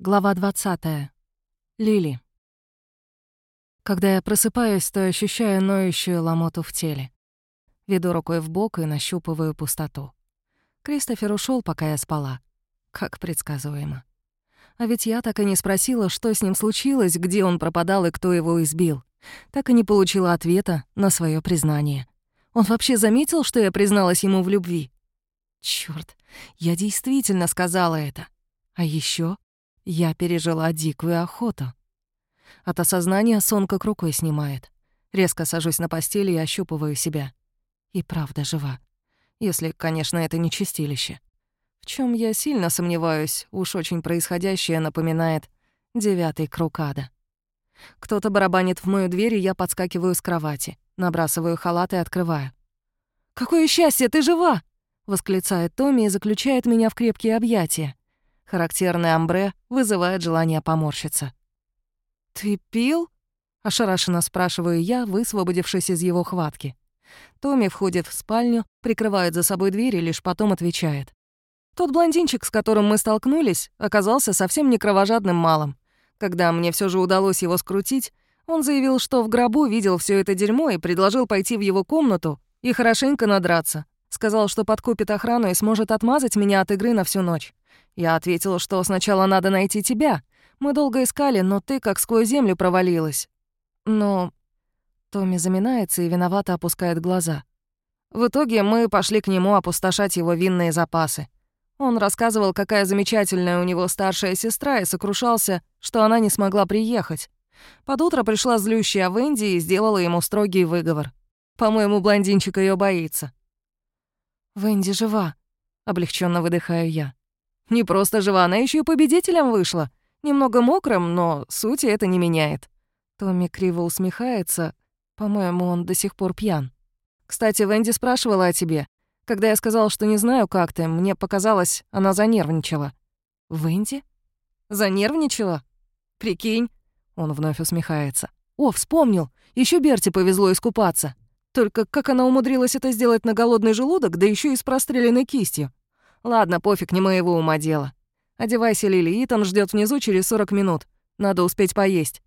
Глава 20. Лили. Когда я просыпаюсь, то ощущаю ноющую ломоту в теле. Веду рукой в бок и нащупываю пустоту. Кристофер ушел, пока я спала. Как предсказуемо. А ведь я так и не спросила, что с ним случилось, где он пропадал и кто его избил. Так и не получила ответа на свое признание. Он вообще заметил, что я призналась ему в любви? Чёрт, я действительно сказала это. А еще я пережила дикую охоту. От осознания сон как рукой снимает. Резко сажусь на постели и ощупываю себя. И правда жива. Если, конечно, это не чистилище. В чем я сильно сомневаюсь, уж очень происходящее напоминает девятый круг ада. Кто-то барабанит в мою дверь, и я подскакиваю с кровати, набрасываю халат и открываю. «Какое счастье, ты жива!» — восклицает Томми и заключает меня в крепкие объятия. Характерный амбре вызывает желание поморщиться. «Ты пил?» — ошарашенно спрашиваю я, высвободившись из его хватки. Томми входит в спальню, прикрывает за собой дверь и лишь потом отвечает. Тот блондинчик, с которым мы столкнулись, оказался совсем не кровожадным малым. Когда мне все же удалось его скрутить, он заявил, что в гробу видел все это дерьмо и предложил пойти в его комнату и хорошенько надраться. Сказал, что подкупит охрану и сможет отмазать меня от игры на всю ночь. Я ответила, что сначала надо найти тебя. Мы долго искали, но ты как сквозь землю провалилась. Но... Томми заминается и виновато опускает глаза. В итоге мы пошли к нему опустошать его винные запасы. Он рассказывал, какая замечательная у него старшая сестра, и сокрушался, что она не смогла приехать. Под утро пришла злющая Венди и сделала ему строгий выговор. По-моему, блондинчик ее боится. «Венди жива», — облегченно выдыхаю я. Не просто жива, она еще и победителем вышла. Немного мокрым, но сути это не меняет. Томми криво усмехается. По-моему, он до сих пор пьян. Кстати, Венди спрашивала о тебе. Когда я сказала, что не знаю, как ты, мне показалось, она занервничала. Венди? Занервничала? Прикинь. Он вновь усмехается. О, вспомнил. Еще Берти повезло искупаться. Только как она умудрилась это сделать на голодный желудок, да еще и с простреленной кистью. Ладно, пофиг, не моего ума дело. Одевайся, Лили, Итан ждет внизу через 40 минут. Надо успеть поесть.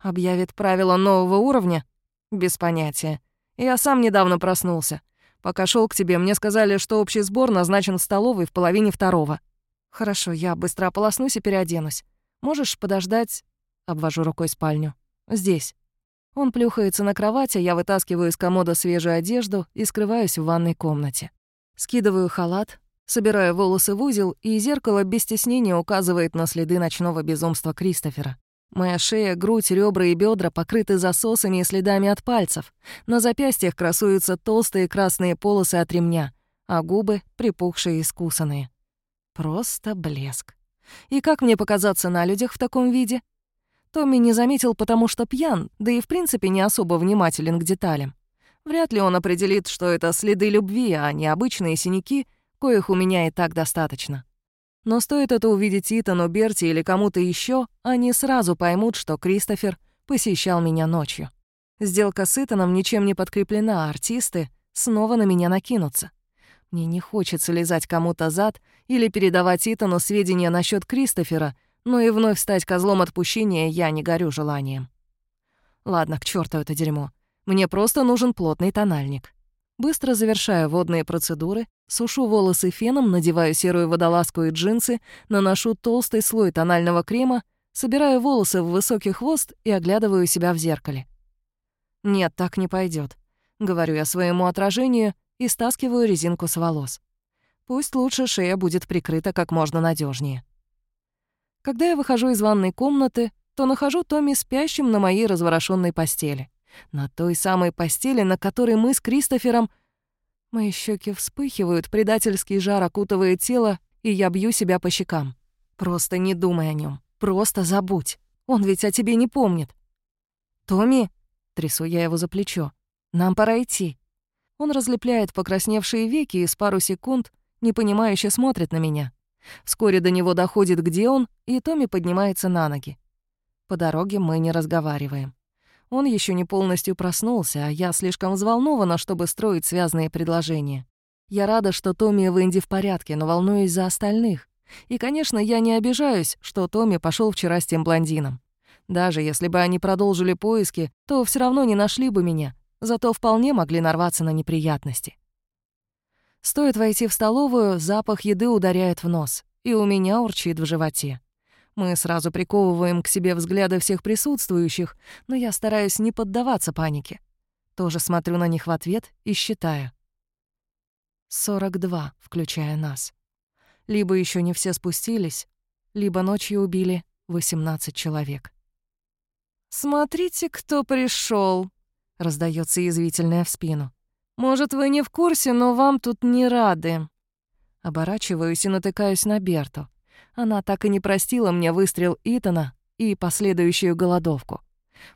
Объявит правила нового уровня? Без понятия. Я сам недавно проснулся. Пока шел к тебе, мне сказали, что общий сбор назначен в столовой в половине второго. Хорошо, я быстро ополоснусь и переоденусь. Можешь подождать? Обвожу рукой спальню. Здесь. Он плюхается на кровати, я вытаскиваю из комода свежую одежду и скрываюсь в ванной комнате. Скидываю халат, Собираю волосы в узел, и зеркало без стеснения указывает на следы ночного безумства Кристофера. Моя шея, грудь, ребра и бедра покрыты засосами и следами от пальцев. На запястьях красуются толстые красные полосы от ремня, а губы припухшие и скусанные. Просто блеск. И как мне показаться на людях в таком виде? Томми не заметил, потому что пьян, да и в принципе не особо внимателен к деталям. Вряд ли он определит, что это следы любви, а не обычные синяки — коих у меня и так достаточно. Но стоит это увидеть Итану, Берти или кому-то еще, они сразу поймут, что Кристофер посещал меня ночью. Сделка с Итаном ничем не подкреплена, а артисты снова на меня накинутся. Мне не хочется лизать кому-то зад или передавать Итану сведения насчет Кристофера, но и вновь стать козлом отпущения я не горю желанием. Ладно, к черту это дерьмо. Мне просто нужен плотный тональник. Быстро завершаю водные процедуры, сушу волосы феном, надеваю серую водолазку и джинсы, наношу толстый слой тонального крема, собираю волосы в высокий хвост и оглядываю себя в зеркале. «Нет, так не пойдет, говорю я своему отражению и стаскиваю резинку с волос. Пусть лучше шея будет прикрыта как можно надежнее. Когда я выхожу из ванной комнаты, то нахожу Томми спящим на моей разворошенной постели. На той самой постели, на которой мы с Кристофером... Мои щеки вспыхивают, предательский жар окутывает тело, и я бью себя по щекам. Просто не думай о нем, Просто забудь. Он ведь о тебе не помнит. «Томми?» — трясу я его за плечо. «Нам пора идти». Он разлепляет покрасневшие веки и с пару секунд непонимающе смотрит на меня. Вскоре до него доходит, где он, и Томми поднимается на ноги. По дороге мы не разговариваем. Он еще не полностью проснулся, а я слишком взволнована, чтобы строить связные предложения. Я рада, что Томми и Венди в порядке, но волнуюсь за остальных. И, конечно, я не обижаюсь, что Томми пошел вчера с тем блондином. Даже если бы они продолжили поиски, то все равно не нашли бы меня, зато вполне могли нарваться на неприятности. Стоит войти в столовую, запах еды ударяет в нос, и у меня урчит в животе. Мы сразу приковываем к себе взгляды всех присутствующих, но я стараюсь не поддаваться панике. Тоже смотрю на них в ответ и считаю. 42, включая нас. Либо еще не все спустились, либо ночью убили 18 человек. «Смотрите, кто пришел, раздается язвительная в спину. «Может, вы не в курсе, но вам тут не рады». Оборачиваюсь и натыкаюсь на Берту. Она так и не простила мне выстрел Итана и последующую голодовку.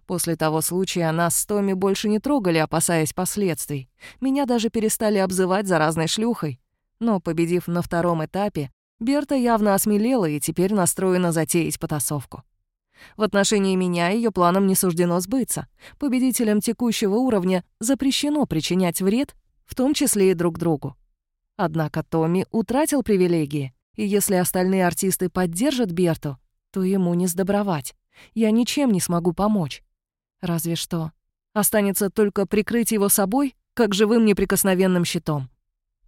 После того случая нас с Томми больше не трогали, опасаясь последствий. Меня даже перестали обзывать заразной шлюхой. Но, победив на втором этапе, Берта явно осмелела и теперь настроена затеять потасовку. В отношении меня ее планам не суждено сбыться. Победителям текущего уровня запрещено причинять вред, в том числе и друг другу. Однако Томми утратил привилегии, и если остальные артисты поддержат Берту, то ему не сдобровать. Я ничем не смогу помочь. Разве что. Останется только прикрыть его собой, как живым неприкосновенным щитом.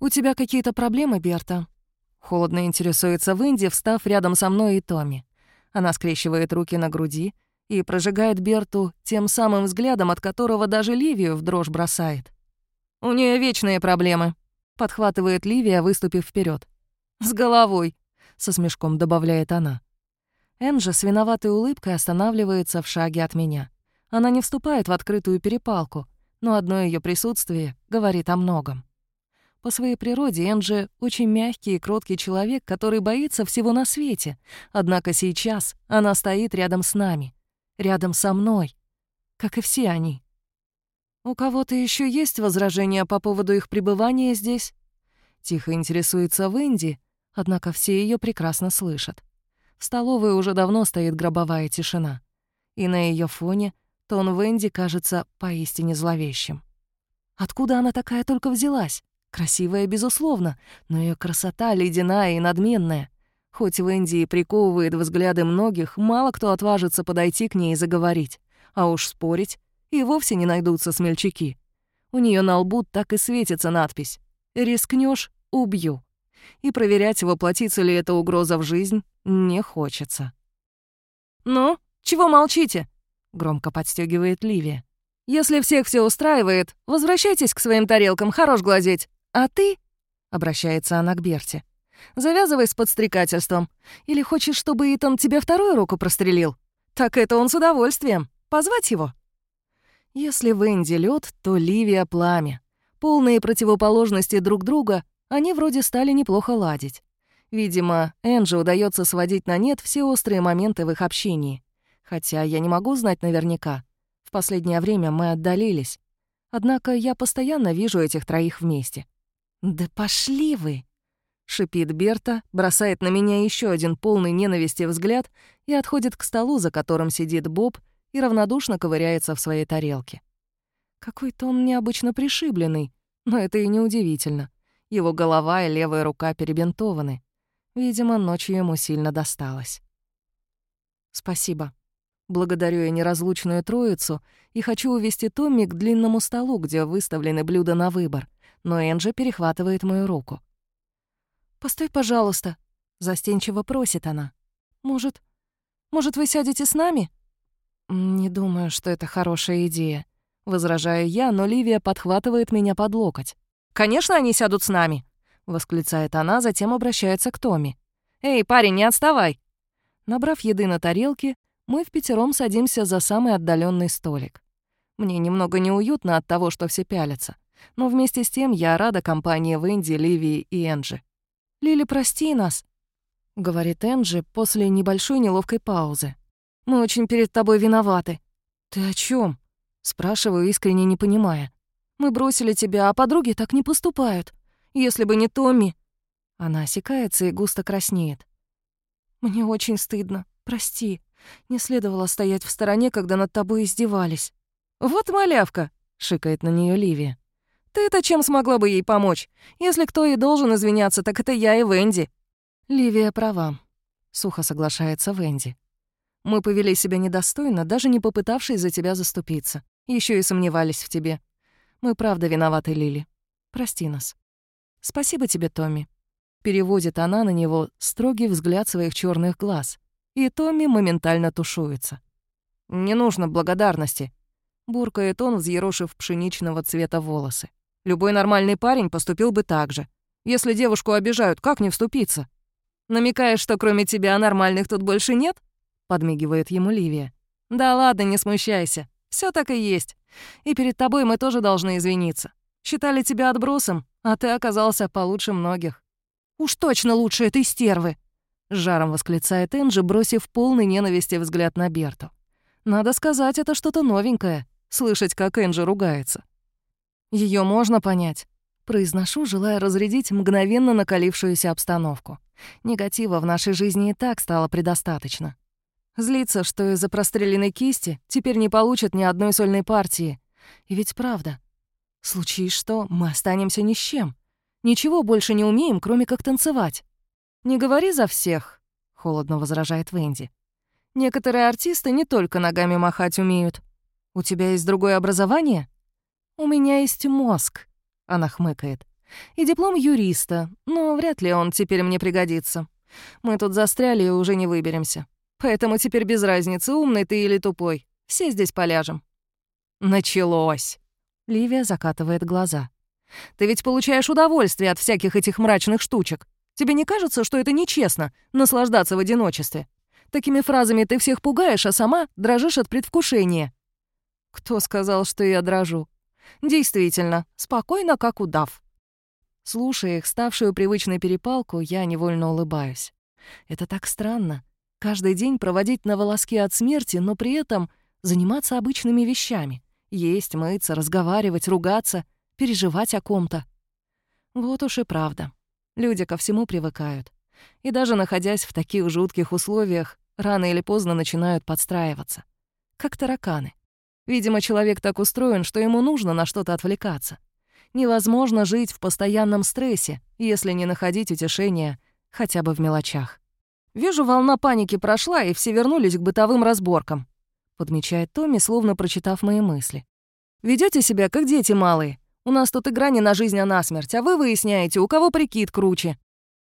«У тебя какие-то проблемы, Берта?» Холодно интересуется Венди, встав рядом со мной и Томми. Она скрещивает руки на груди и прожигает Берту тем самым взглядом, от которого даже Ливию в дрожь бросает. «У нее вечные проблемы», — подхватывает Ливия, выступив вперед. «С головой», — со смешком добавляет она. Энджи с виноватой улыбкой останавливается в шаге от меня. Она не вступает в открытую перепалку, но одно ее присутствие говорит о многом. По своей природе Энджи очень мягкий и кроткий человек, который боится всего на свете. Однако сейчас она стоит рядом с нами, рядом со мной, как и все они. «У кого-то еще есть возражения по поводу их пребывания здесь?» Тихо интересуется Венди, однако все ее прекрасно слышат. В столовой уже давно стоит гробовая тишина, и на ее фоне тон Венди кажется поистине зловещим. Откуда она такая только взялась? Красивая, безусловно, но ее красота ледяная и надменная. Хоть Венди и приковывает взгляды многих, мало кто отважится подойти к ней и заговорить. А уж спорить и вовсе не найдутся смельчаки. У нее на лбу так и светится надпись «Рискнешь — убью» и проверять, воплотится ли эта угроза в жизнь, не хочется. «Ну, чего молчите?» — громко подстегивает Ливия. «Если всех все устраивает, возвращайтесь к своим тарелкам, хорош глазеть. А ты?» — обращается она к Берте. «Завязывай с подстрекательством. Или хочешь, чтобы Итан тебе вторую руку прострелил? Так это он с удовольствием. Позвать его?» Если Венди лед, то Ливия — пламя. Полные противоположности друг друга, они вроде стали неплохо ладить. Видимо, Энджи удается сводить на нет все острые моменты в их общении. Хотя я не могу знать наверняка. В последнее время мы отдалились. Однако я постоянно вижу этих троих вместе. «Да пошли вы!» — шипит Берта, бросает на меня еще один полный ненависти взгляд и отходит к столу, за которым сидит Боб, и равнодушно ковыряется в своей тарелке. Какой-то он необычно пришибленный, но это и не удивительно. Его голова и левая рука перебинтованы. Видимо, ночью ему сильно досталось. «Спасибо», Благодарю я неразлучную троицу и хочу увести Томми к длинному столу, где выставлены блюда на выбор, но Энджи перехватывает мою руку. «Постой, пожалуйста», — застенчиво просит она. «Может, может, вы сядете с нами?» «Не думаю, что это хорошая идея», — возражаю я, но Ливия подхватывает меня под локоть. «Конечно, они сядут с нами», — восклицает она, затем обращается к Томми. «Эй, парень, не отставай!» Набрав еды на тарелке, мы в пятером садимся за самый отдаленный столик. Мне немного неуютно от того, что все пялятся, но вместе с тем я рада компании Венди, Ливии и Энджи. «Лили, прости нас», — говорит Энджи после небольшой неловкой паузы. «Мы очень перед тобой виноваты». «Ты о чем? спрашиваю, искренне не понимая. «Мы бросили тебя, а подруги так не поступают. Если бы не Томми...» Она осекается и густо краснеет. «Мне очень стыдно. Прости». Не следовало стоять в стороне, когда над тобой издевались. «Вот малявка!» — шикает на нее Ливия. «Ты-то чем смогла бы ей помочь? Если кто и должен извиняться, так это я и Венди». Ливия права. Сухо соглашается Венди. Мы повели себя недостойно, даже не попытавшись за тебя заступиться. Еще и сомневались в тебе. Мы правда виноваты, Лили. Прости нас. Спасибо тебе, Томми. Переводит она на него строгий взгляд своих черных глаз. И Томми моментально тушуется. «Не нужно благодарности», — буркает он, взъерошив пшеничного цвета волосы. «Любой нормальный парень поступил бы так же. Если девушку обижают, как не вступиться?» «Намекаешь, что кроме тебя нормальных тут больше нет?» — подмигивает ему Ливия. «Да ладно, не смущайся. Все так и есть. И перед тобой мы тоже должны извиниться. Считали тебя отбросом, а ты оказался получше многих». «Уж точно лучше этой стервы!» — жаром восклицает Энджи, бросив полный ненависти взгляд на Берту. «Надо сказать, это что-то новенькое — слышать, как Энджи ругается. Ее можно понять». Произношу, желая разрядить мгновенно накалившуюся обстановку. Негатива в нашей жизни и так стало предостаточно. Злится, что из-за простреленной кисти теперь не получит ни одной сольной партии. И ведь правда. Случись что, мы останемся ни с чем. Ничего больше не умеем, кроме как танцевать. «Не говори за всех», — холодно возражает Венди. «Некоторые артисты не только ногами махать умеют. У тебя есть другое образование?» «У меня есть мозг», — она хмыкает. «И диплом юриста, но вряд ли он теперь мне пригодится. Мы тут застряли и уже не выберемся. Поэтому теперь без разницы, умный ты или тупой. Все здесь поляжем». «Началось!» Ливия закатывает глаза. «Ты ведь получаешь удовольствие от всяких этих мрачных штучек. Тебе не кажется, что это нечестно — наслаждаться в одиночестве? Такими фразами ты всех пугаешь, а сама дрожишь от предвкушения». «Кто сказал, что я дрожу?» «Действительно, спокойно, как удав». Слушая их ставшую привычной перепалку, я невольно улыбаюсь. Это так странно. Каждый день проводить на волоске от смерти, но при этом заниматься обычными вещами. Есть, мыться, разговаривать, ругаться, переживать о ком-то. Вот уж и правда. Люди ко всему привыкают. И даже находясь в таких жутких условиях, рано или поздно начинают подстраиваться. Как тараканы. Видимо, человек так устроен, что ему нужно на что-то отвлекаться. Невозможно жить в постоянном стрессе, если не находить утешения хотя бы в мелочах. «Вижу, волна паники прошла, и все вернулись к бытовым разборкам», подмечает Томми, словно прочитав мои мысли. Ведете себя, как дети малые. У нас тут игра не на жизнь, а на смерть, а вы выясняете, у кого прикид круче».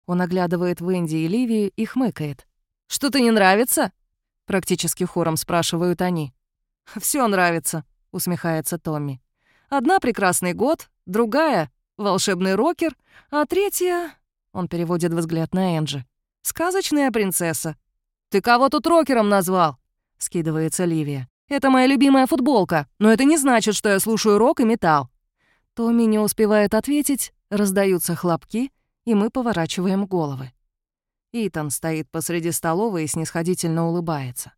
Он оглядывает Венди и Ливию и хмыкает. «Что-то не нравится?» Практически хором спрашивают они. Все нравится», — усмехается Томми. «Одна — прекрасный год, другая — волшебный рокер, а третья...» Он переводит взгляд на Энджи. Сказочная принцесса. Ты кого тут рокером назвал? Скидывается Ливия. Это моя любимая футболка, но это не значит, что я слушаю рок и металл. Томми не успевает ответить, раздаются хлопки, и мы поворачиваем головы. Итан стоит посреди столовой и снисходительно улыбается.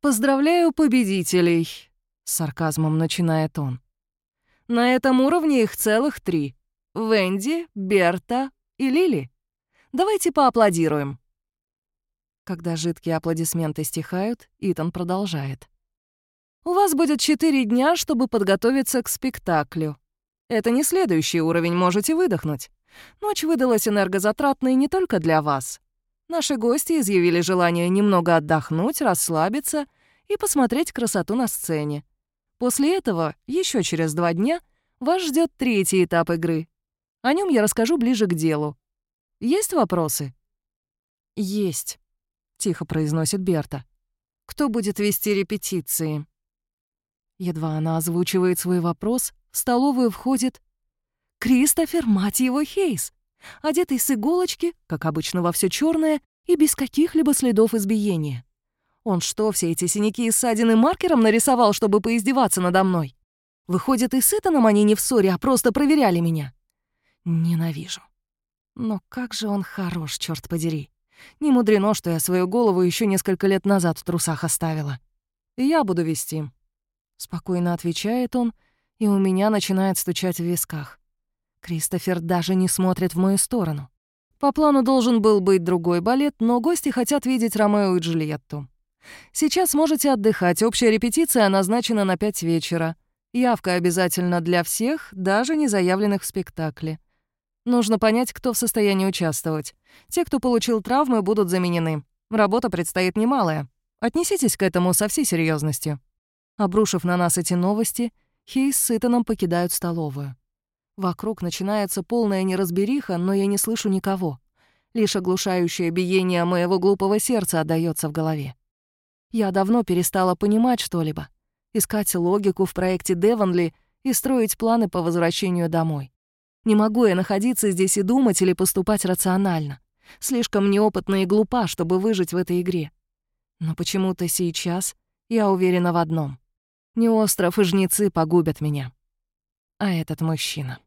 «Поздравляю победителей!» — с сарказмом начинает он. «На этом уровне их целых три. Венди, Берта и Лили. Давайте поаплодируем». Когда жидкие аплодисменты стихают, Итан продолжает. «У вас будет четыре дня, чтобы подготовиться к спектаклю. Это не следующий уровень, можете выдохнуть. Ночь выдалась энергозатратной не только для вас. Наши гости изъявили желание немного отдохнуть, расслабиться и посмотреть красоту на сцене. После этого, еще через два дня, вас ждет третий этап игры. О нем я расскажу ближе к делу. Есть вопросы?» «Есть», — тихо произносит Берта. «Кто будет вести репетиции?» Едва она озвучивает свой вопрос, в столовую входит Кристофер, мать его, Хейс, одетый с иголочки, как обычно во все черное, и без каких-либо следов избиения. Он что, все эти синяки и ссадины маркером нарисовал, чтобы поиздеваться надо мной? Выходит, и с Итаном они не в ссоре, а просто проверяли меня. Ненавижу. Но как же он хорош, черт подери. Не мудрено, что я свою голову еще несколько лет назад в трусах оставила. Я буду вести. Спокойно отвечает он, и у меня начинает стучать в висках. Кристофер даже не смотрит в мою сторону. По плану должен был быть другой балет, но гости хотят видеть Ромео и Джульетту. Сейчас можете отдыхать, общая репетиция назначена на пять вечера. Явка обязательно для всех, даже не заявленных в спектакле. Нужно понять, кто в состоянии участвовать. Те, кто получил травмы, будут заменены. Работа предстоит немалая. Отнеситесь к этому со всей серьезностью. Обрушив на нас эти новости, Хейс с Итаном покидают столовую. Вокруг начинается полная неразбериха, но я не слышу никого. Лишь оглушающее биение моего глупого сердца отдаётся в голове. Я давно перестала понимать что-либо, искать логику в проекте Девонли и строить планы по возвращению домой. Не могу я находиться здесь и думать или поступать рационально. Слишком неопытна и глупа, чтобы выжить в этой игре. Но почему-то сейчас я уверена в одном. Не остров и жнецы погубят меня, а этот мужчина.